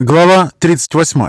Глава 38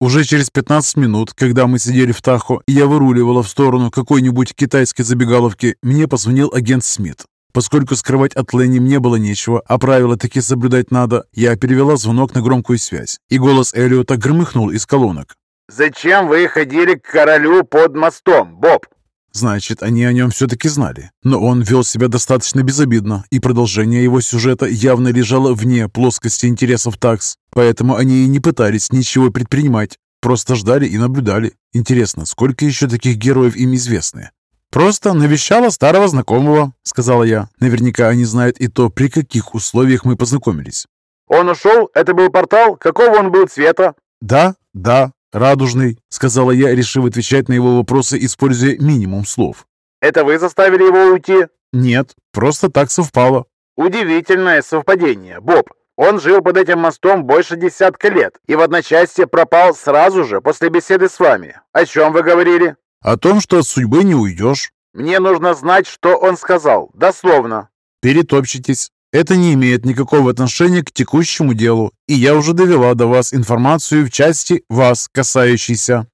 Уже через 15 минут, когда мы сидели в Тахо, и я выруливала в сторону какой-нибудь китайской забегаловки, мне позвонил агент Смит. Поскольку скрывать от Ленни мне было нечего, а правила таки соблюдать надо, я перевела звонок на громкую связь, и голос Элиота громыхнул из колонок. «Зачем вы ходили к королю под мостом, Боб?» Значит, они о нем все-таки знали. Но он вел себя достаточно безобидно, и продолжение его сюжета явно лежало вне плоскости интересов такс. Поэтому они и не пытались ничего предпринимать. Просто ждали и наблюдали. Интересно, сколько еще таких героев им известны? «Просто навещала старого знакомого», — сказала я. Наверняка они знают и то, при каких условиях мы познакомились. «Он ушел? Это был портал? Какого он был цвета?» «Да, да, радужный», — сказала я, решив отвечать на его вопросы, используя минимум слов. «Это вы заставили его уйти?» «Нет, просто так совпало». «Удивительное совпадение, Боб. Он жил под этим мостом больше десятка лет и в одночасье пропал сразу же после беседы с вами. О чем вы говорили?» О том, что от судьбы не уйдешь. Мне нужно знать, что он сказал, дословно. Перетопчетесь. Это не имеет никакого отношения к текущему делу, и я уже довела до вас информацию в части вас касающейся.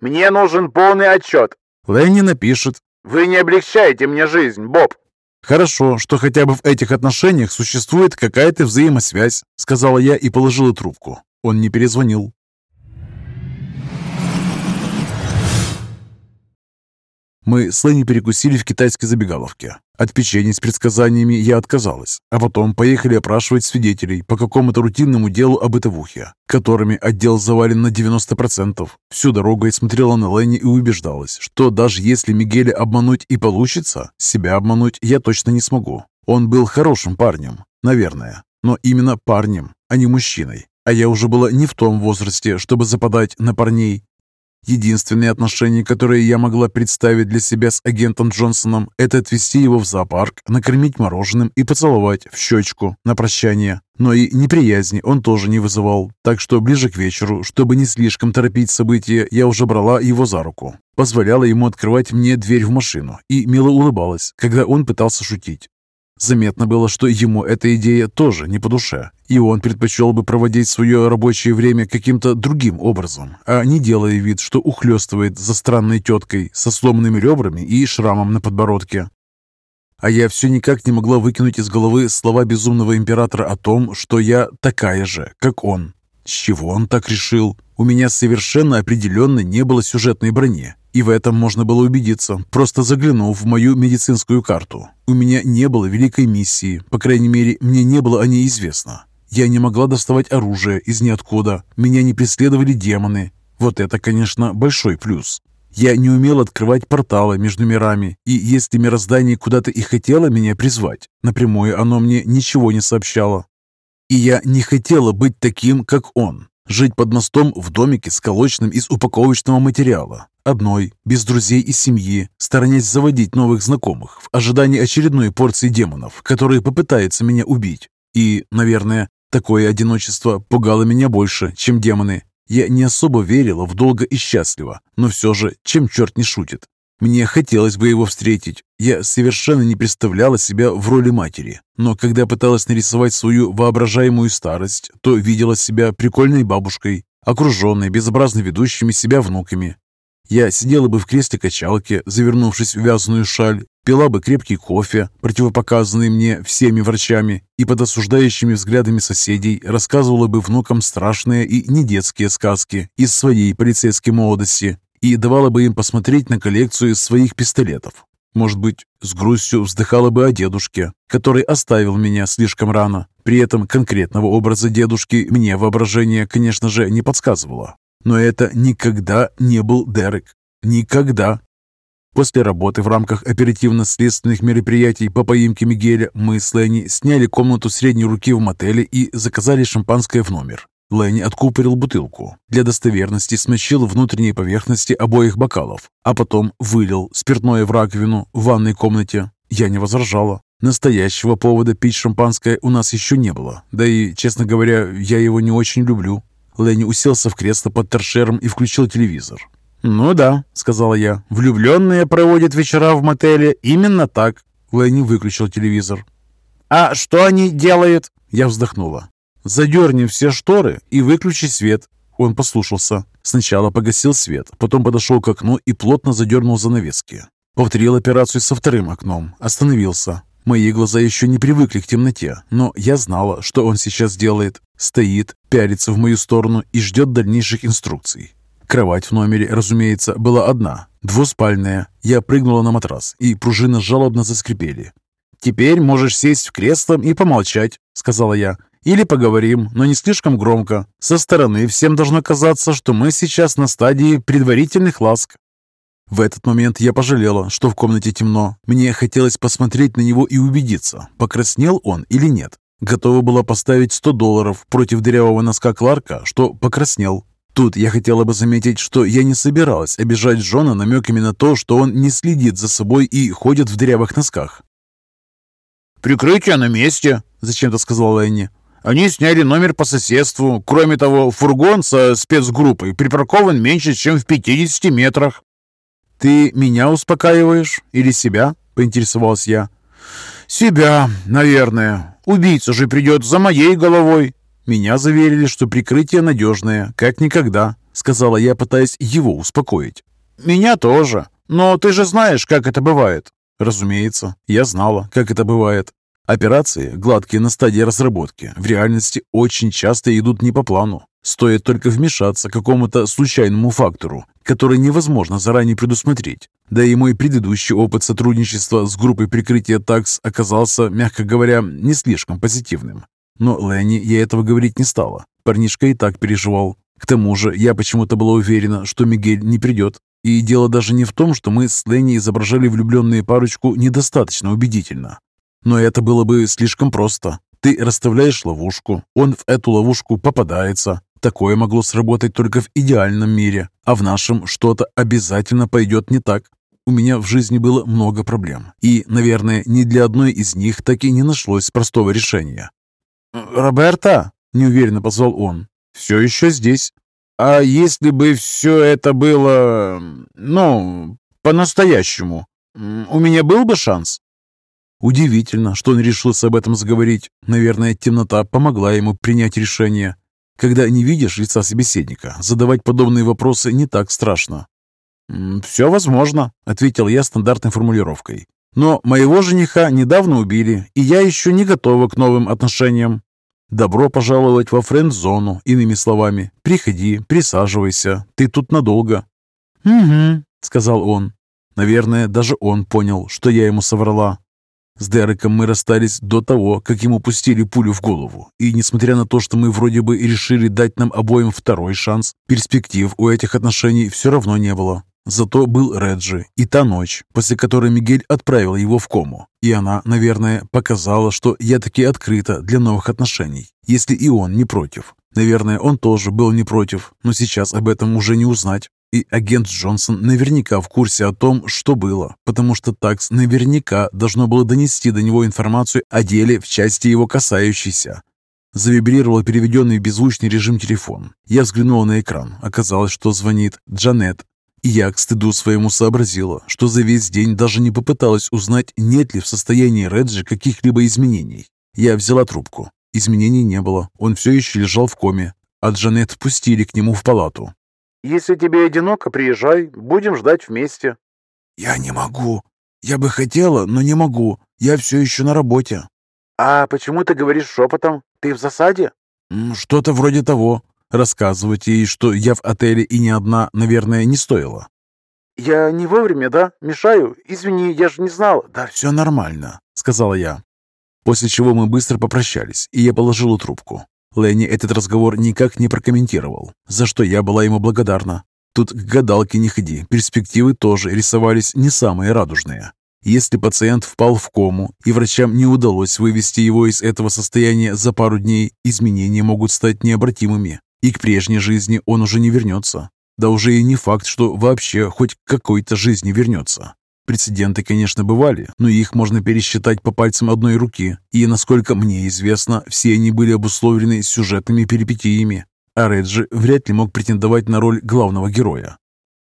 Мне нужен полный отчет. Ленни напишет. Вы не облегчаете мне жизнь, Боб. Хорошо, что хотя бы в этих отношениях существует какая-то взаимосвязь, сказала я и положила трубку. Он не перезвонил. Мы с Ленни перекусили в китайской забегаловке. От печенья с предсказаниями я отказалась, а потом поехали опрашивать свидетелей по какому-то рутинному делу об бытовухе, которыми отдел завален на 90%. Всю дорогу я смотрела на Ленни и убеждалась, что даже если Мигеля обмануть и получится, себя обмануть я точно не смогу. Он был хорошим парнем, наверное, но именно парнем, а не мужчиной. А я уже была не в том возрасте, чтобы западать на парней, Единственные отношения, которые я могла представить для себя с агентом Джонсоном, это отвезти его в зоопарк, накормить мороженым и поцеловать в щечку на прощание. Но и неприязни он тоже не вызывал, так что ближе к вечеру, чтобы не слишком торопить события, я уже брала его за руку. Позволяла ему открывать мне дверь в машину и мило улыбалась, когда он пытался шутить. Заметно было, что ему эта идея тоже не по душе, и он предпочел бы проводить свое рабочее время каким-то другим образом, а не делая вид, что ухлёстывает за странной теткой со сломанными ребрами и шрамом на подбородке. А я все никак не могла выкинуть из головы слова безумного императора о том, что я такая же, как он. С чего он так решил? У меня совершенно определенно не было сюжетной брони, и в этом можно было убедиться, просто заглянув в мою медицинскую карту. У меня не было великой миссии, по крайней мере, мне не было о ней известно. Я не могла доставать оружие из ниоткуда, меня не преследовали демоны. Вот это, конечно, большой плюс. Я не умел открывать порталы между мирами, и если мироздание куда-то и хотело меня призвать, напрямую оно мне ничего не сообщало. И я не хотела быть таким, как он. Жить под мостом в домике, сколоченном из упаковочного материала. Одной, без друзей и семьи, сторонясь заводить новых знакомых в ожидании очередной порции демонов, которые попытаются меня убить. И, наверное, такое одиночество пугало меня больше, чем демоны. Я не особо верила в долго и счастливо, но все же, чем черт не шутит. Мне хотелось бы его встретить. Я совершенно не представляла себя в роли матери. Но когда пыталась нарисовать свою воображаемую старость, то видела себя прикольной бабушкой, окруженной безобразно ведущими себя внуками. Я сидела бы в кресле качалки, завернувшись в вязаную шаль, пила бы крепкий кофе, противопоказанный мне всеми врачами, и под осуждающими взглядами соседей рассказывала бы внукам страшные и недетские сказки из своей полицейской молодости, и давала бы им посмотреть на коллекцию своих пистолетов. Может быть, с грустью вздыхала бы о дедушке, который оставил меня слишком рано. При этом конкретного образа дедушки мне воображение, конечно же, не подсказывало. Но это никогда не был Дерек. Никогда. После работы в рамках оперативно-следственных мероприятий по поимке Мигеля мы с Ленни сняли комнату средней руки в мотеле и заказали шампанское в номер. Ленни откупорил бутылку. Для достоверности смочил внутренние поверхности обоих бокалов, а потом вылил спиртное в раковину в ванной комнате. Я не возражала. Настоящего повода пить шампанское у нас еще не было. Да и, честно говоря, я его не очень люблю. Ленни уселся в кресло под торшером и включил телевизор. «Ну да», — сказала я, — «влюбленные проводят вечера в мотеле именно так». Ленни выключил телевизор. «А что они делают?» Я вздохнула. «Задерни все шторы и выключи свет». Он послушался. Сначала погасил свет, потом подошел к окну и плотно задернул занавески. Повторил операцию со вторым окном. Остановился. Мои глаза еще не привыкли к темноте, но я знала, что он сейчас делает. Стоит, пялится в мою сторону и ждет дальнейших инструкций. Кровать в номере, разумеется, была одна, двуспальная. Я прыгнула на матрас, и пружины жалобно заскрипели. «Теперь можешь сесть в кресло и помолчать», — сказала я. «Или поговорим, но не слишком громко. Со стороны всем должно казаться, что мы сейчас на стадии предварительных ласк». В этот момент я пожалела, что в комнате темно. Мне хотелось посмотреть на него и убедиться, покраснел он или нет. Готова была поставить 100 долларов против дырявого носка Кларка, что покраснел. Тут я хотела бы заметить, что я не собиралась обижать Джона намеками на то, что он не следит за собой и ходит в дырявых носках. «Прикрытие на месте», — зачем-то сказал Энни. «Они сняли номер по соседству. Кроме того, фургон со спецгруппой припаркован меньше, чем в 50 метрах». «Ты меня успокаиваешь или себя?» — поинтересовался я. «Себя, наверное. Убийца же придет за моей головой». «Меня заверили, что прикрытие надежное, как никогда», — сказала я, пытаясь его успокоить. «Меня тоже. Но ты же знаешь, как это бывает». Разумеется, я знала, как это бывает. Операции, гладкие на стадии разработки, в реальности очень часто идут не по плану. Стоит только вмешаться какому-то случайному фактору, который невозможно заранее предусмотреть. Да и мой предыдущий опыт сотрудничества с группой прикрытия ТАКС оказался, мягко говоря, не слишком позитивным. Но Ленни я этого говорить не стала. Парнишка и так переживал. К тому же я почему-то была уверена, что Мигель не придет. И дело даже не в том, что мы с Ленни изображали влюбленную парочку недостаточно убедительно. Но это было бы слишком просто. Ты расставляешь ловушку, он в эту ловушку попадается. Такое могло сработать только в идеальном мире, а в нашем что-то обязательно пойдет не так. У меня в жизни было много проблем, и, наверное, ни для одной из них так и не нашлось простого решения. «Роберта?» — неуверенно позвал он. «Все еще здесь. А если бы все это было, ну, по-настоящему, у меня был бы шанс?» Удивительно, что он решился об этом заговорить. Наверное, темнота помогла ему принять решение. Когда не видишь лица собеседника, задавать подобные вопросы не так страшно. «Все возможно», — ответил я стандартной формулировкой. Но моего жениха недавно убили, и я еще не готова к новым отношениям. Добро пожаловать во френд-зону, иными словами. Приходи, присаживайся, ты тут надолго. «Угу», — сказал он. Наверное, даже он понял, что я ему соврала. С Дереком мы расстались до того, как ему пустили пулю в голову. И несмотря на то, что мы вроде бы решили дать нам обоим второй шанс, перспектив у этих отношений все равно не было. Зато был Реджи и та ночь, после которой Мигель отправил его в кому. И она, наверное, показала, что я таки открыта для новых отношений, если и он не против. Наверное, он тоже был не против, но сейчас об этом уже не узнать. И агент Джонсон наверняка в курсе о том, что было, потому что ТАКС наверняка должно было донести до него информацию о деле в части его касающейся. Завибрировал переведенный в беззвучный режим телефон. Я взглянула на экран. Оказалось, что звонит Джанет, и я к стыду своему сообразила, что за весь день даже не попыталась узнать, нет ли в состоянии Реджи каких-либо изменений. Я взяла трубку. Изменений не было, он все еще лежал в коме, а Джанет впустили к нему в палату. «Если тебе одиноко, приезжай, будем ждать вместе». «Я не могу. Я бы хотела, но не могу. Я все еще на работе». «А почему ты говоришь шепотом? Ты в засаде?» «Что-то вроде того. Рассказывать ей, что я в отеле и не одна, наверное, не стоило. «Я не вовремя, да? Мешаю? Извини, я же не знала». «Да все нормально», — сказала я. После чего мы быстро попрощались, и я положила трубку. Ленни этот разговор никак не прокомментировал, за что я была ему благодарна. Тут к гадалке не ходи, перспективы тоже рисовались не самые радужные. Если пациент впал в кому, и врачам не удалось вывести его из этого состояния за пару дней, изменения могут стать необратимыми. И к прежней жизни он уже не вернется. Да уже и не факт, что вообще хоть к какой-то жизни вернется. Прецеденты, конечно, бывали, но их можно пересчитать по пальцам одной руки, и, насколько мне известно, все они были обусловлены сюжетными перипетиями, а Реджи вряд ли мог претендовать на роль главного героя.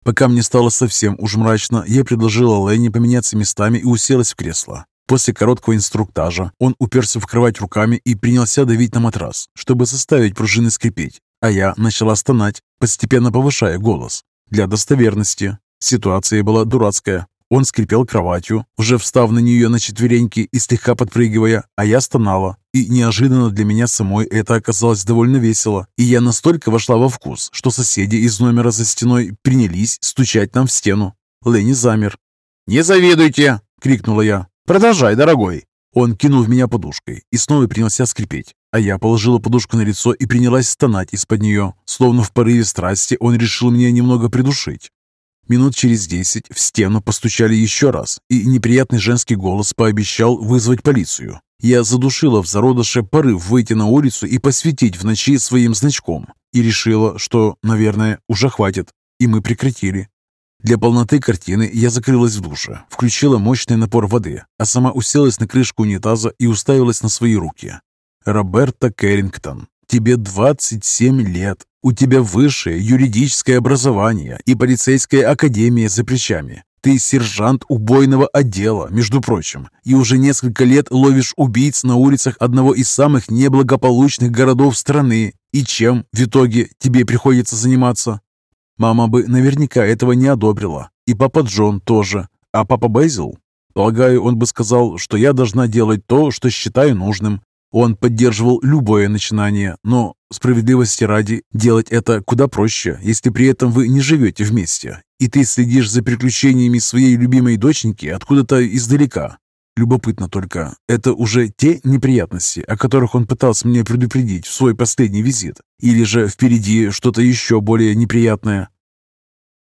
Пока мне стало совсем уж мрачно, я предложила Ленни поменяться местами и уселась в кресло. После короткого инструктажа он уперся в кровать руками и принялся давить на матрас, чтобы заставить пружины скрипеть. А я начала стонать, постепенно повышая голос. Для достоверности. Ситуация была дурацкая. Он скрипел кроватью, уже встав на нее на четвереньки и слегка подпрыгивая, а я стонала. И неожиданно для меня самой это оказалось довольно весело. И я настолько вошла во вкус, что соседи из номера за стеной принялись стучать нам в стену. Ленни замер. «Не завидуйте!» — крикнула я. «Продолжай, дорогой!» Он кинул в меня подушкой и снова принялся скрипеть, а я положила подушку на лицо и принялась стонать из-под нее. Словно в порыве страсти он решил меня немного придушить. Минут через десять в стену постучали еще раз, и неприятный женский голос пообещал вызвать полицию. Я задушила в зародыше порыв выйти на улицу и посветить в ночи своим значком, и решила, что, наверное, уже хватит, и мы прекратили. Для полноты картины я закрылась в душе, включила мощный напор воды, а сама уселась на крышку унитаза и уставилась на свои руки. «Роберта Кэррингтон, тебе 27 лет, у тебя высшее юридическое образование и полицейская академия за плечами. Ты сержант убойного отдела, между прочим, и уже несколько лет ловишь убийц на улицах одного из самых неблагополучных городов страны. И чем в итоге тебе приходится заниматься? Мама бы наверняка этого не одобрила. И папа Джон тоже. А папа Бейзил? Полагаю, он бы сказал, что я должна делать то, что считаю нужным. Он поддерживал любое начинание, но, справедливости ради, делать это куда проще, если при этом вы не живете вместе, и ты следишь за приключениями своей любимой доченьки откуда-то издалека. Любопытно только, это уже те неприятности, о которых он пытался меня предупредить в свой последний визит? Или же впереди что-то еще более неприятное?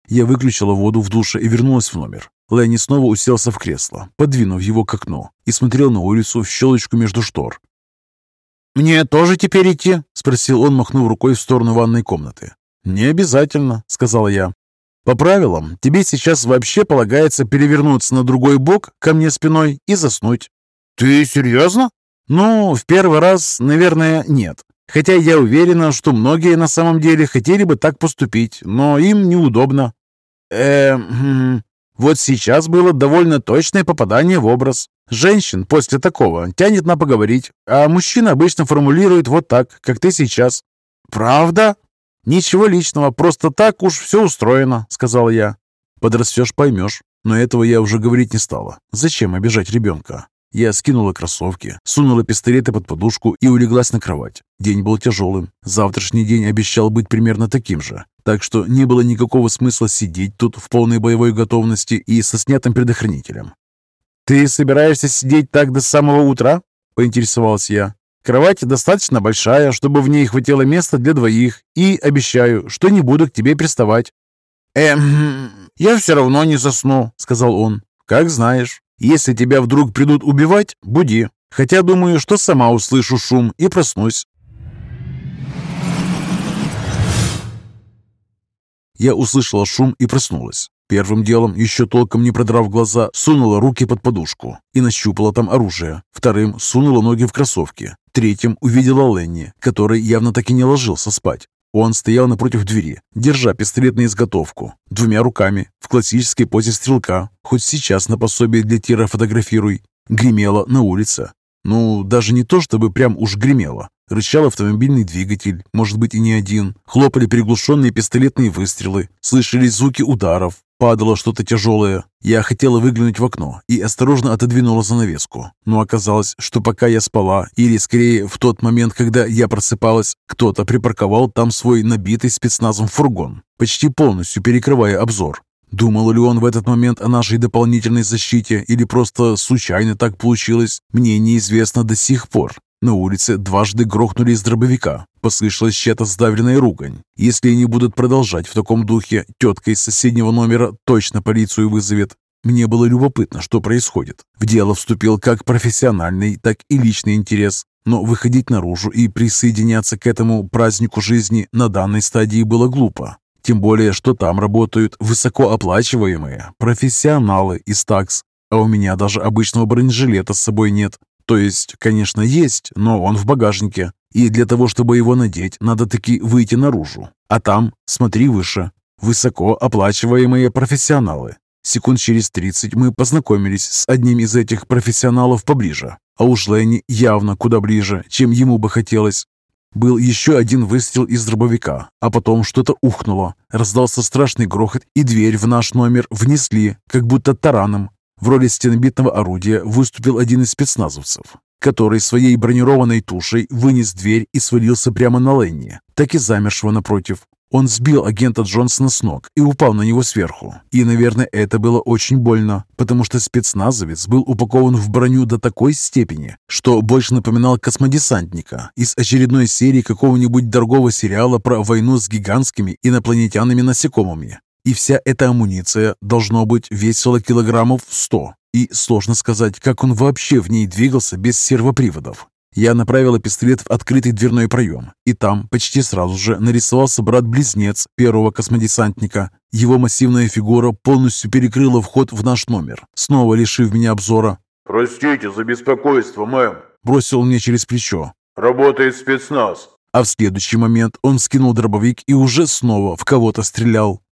Я выключила воду в душе и вернулась в номер. Ленни снова уселся в кресло, подвинув его к окну, и смотрел на улицу в щелочку между штор. «Мне тоже теперь идти?» — спросил он, махнув рукой в сторону ванной комнаты. «Не обязательно», — сказала я. «По правилам, тебе сейчас вообще полагается перевернуться на другой бок ко мне спиной и заснуть». «Ты серьезно?» «Ну, в первый раз, наверное, нет. Хотя я уверена, что многие на самом деле хотели бы так поступить, но им неудобно. Эм, вот сейчас было довольно точное попадание в образ. Женщин после такого тянет на поговорить, а мужчина обычно формулирует вот так, как ты сейчас. «Правда?» «Ничего личного, просто так уж все устроено», — сказал я. «Подрастешь, поймешь». Но этого я уже говорить не стала. Зачем обижать ребенка? Я скинула кроссовки, сунула пистолеты под подушку и улеглась на кровать. День был тяжелым. Завтрашний день обещал быть примерно таким же. Так что не было никакого смысла сидеть тут в полной боевой готовности и со снятым предохранителем. «Ты собираешься сидеть так до самого утра?» – поинтересовалась я. «Кровать достаточно большая, чтобы в ней хватило места для двоих, и обещаю, что не буду к тебе приставать». «Эм, я все равно не засну», – сказал он. «Как знаешь». Если тебя вдруг придут убивать, буди. Хотя думаю, что сама услышу шум и проснусь. Я услышала шум и проснулась. Первым делом, еще толком не продрав глаза, сунула руки под подушку и нащупала там оружие. Вторым сунула ноги в кроссовки. Третьим увидела Ленни, который явно так и не ложился спать. Он стоял напротив двери, держа пистолет на изготовку, двумя руками, в классической позе стрелка, хоть сейчас на пособие для тира фотографируй. Гремело на улице. Ну, даже не то, чтобы прям уж гремело. Рычал автомобильный двигатель, может быть и не один. Хлопали приглушенные пистолетные выстрелы. Слышались звуки ударов. Падало что-то тяжелое. Я хотела выглянуть в окно и осторожно отодвинула занавеску. Но оказалось, что пока я спала, или скорее в тот момент, когда я просыпалась, кто-то припарковал там свой набитый спецназом фургон, почти полностью перекрывая обзор. Думал ли он в этот момент о нашей дополнительной защите или просто случайно так получилось, мне неизвестно до сих пор. На улице дважды грохнули из дробовика. Послышалась чья-то сдавленная ругань. Если они будут продолжать в таком духе, тетка из соседнего номера точно полицию вызовет. Мне было любопытно, что происходит. В дело вступил как профессиональный, так и личный интерес. Но выходить наружу и присоединяться к этому празднику жизни на данной стадии было глупо. Тем более, что там работают высокооплачиваемые профессионалы из такс. А у меня даже обычного бронежилета с собой нет. То есть, конечно, есть, но он в багажнике. И для того, чтобы его надеть, надо таки выйти наружу. А там, смотри выше, высоко оплачиваемые профессионалы. Секунд через 30 мы познакомились с одним из этих профессионалов поближе, а уж Ленни явно куда ближе, чем ему бы хотелось. Был еще один выстрел из дробовика, а потом что-то ухнуло. Раздался страшный грохот, и дверь в наш номер внесли, как будто тараном. В роли стенобитного орудия выступил один из спецназовцев, который своей бронированной тушей вынес дверь и свалился прямо на Ленни, так и замершего напротив. Он сбил агента Джонсона с ног и упал на него сверху. И, наверное, это было очень больно, потому что спецназовец был упакован в броню до такой степени, что больше напоминал космодесантника из очередной серии какого-нибудь дорогого сериала про войну с гигантскими инопланетянами-насекомыми. И вся эта амуниция, должно быть, весила килограммов сто. И сложно сказать, как он вообще в ней двигался без сервоприводов. Я направила пистолет в открытый дверной проем, и там почти сразу же нарисовался брат-близнец первого космодесантника. Его массивная фигура полностью перекрыла вход в наш номер, снова лишив меня обзора. «Простите за беспокойство, мэм», — бросил мне через плечо. «Работает спецназ». А в следующий момент он скинул дробовик и уже снова в кого-то стрелял.